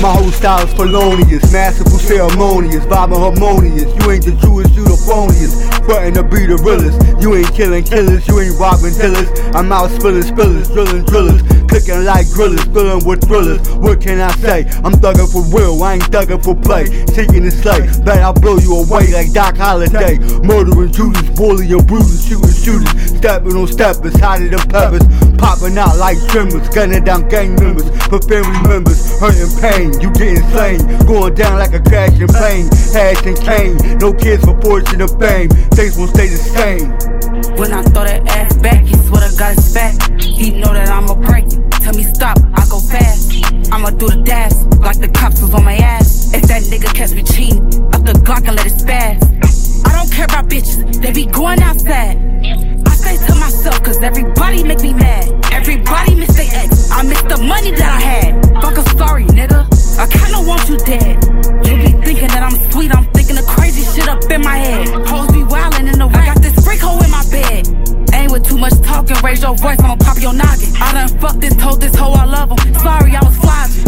My whole style is felonious, masterful, ceremonious, vibing harmonious. You ain't the truest, you the phoniest. Frontin' to be the realest. You ain't killing killers, you ain't robbing killers. I'm out spilling spillers, drilling drillers. Cooking like grillers, filling with thrillers. What can I say? I'm thuggin' for real, I ain't thuggin' for play. Seeking the slay, bet I'll blow you away like Doc Holliday. Murdering Judas, bullying bruising, shooting shooters. Stepping on steppers, hotter than peppers. Popping out like tremors, gunning down gang members. For family members, hurting pain. You getting slain, going down like a crashing plane. Hash and cane, no kids for fortune of fame. Things won't stay the same. When I throw that ass back, he swear to it's fat. He know that I'ma break Do the dash, like the cops was on my ass. If that nigga catch me cheating, up the Glock and let it spaz. I don't care about bitches, they be going outside. I say to myself, cause everybody make me mad. Everybody miss their ex. I miss the money that I had. Fuck a story, nigga. I kinda want you dead. You be thinking that I'm sweet, I'm thinking the crazy shit up in my head. Hoes be wildin' in the I got this freak hole in my bed. Ain't with too much talking, raise your voice, I'ma pop your noggin. I done fucked this, told this hoe I love him. Sorry, I was.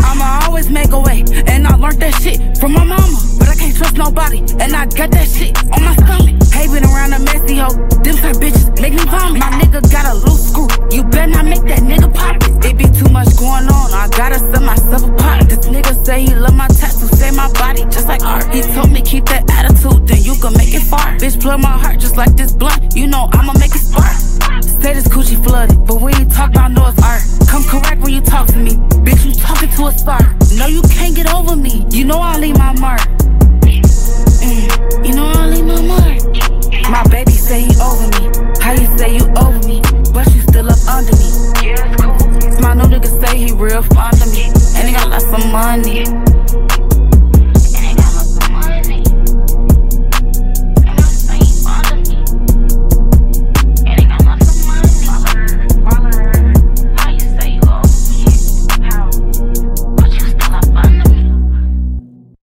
I'ma always make a way, and I learned that shit from my mama. But I can't trust nobody, and I got that shit on my stomach. Hey, been around a messy hoe, them type bitches make me vomit. My nigga got a loose screw, you better not make that nigga pop it. It be too much going on, I gotta set myself apart. This nigga say he love my tattoo, say my body just like art. He told me keep that attitude, then you can make it far. Bitch, plug my heart just like this blunt, you know I'ma make it spark. Say this coochie flooded, but when you talk about know it's art. Come correct when you talk to me, bitch, you talking to a star. No, you can't get over me, you know I leave my mark. Mm, you know I leave my mark. My baby say he over me, how you say you over me, but you still up under me. Yeah, it's cool. My new nigga say he real fond of me, and he got lots of money.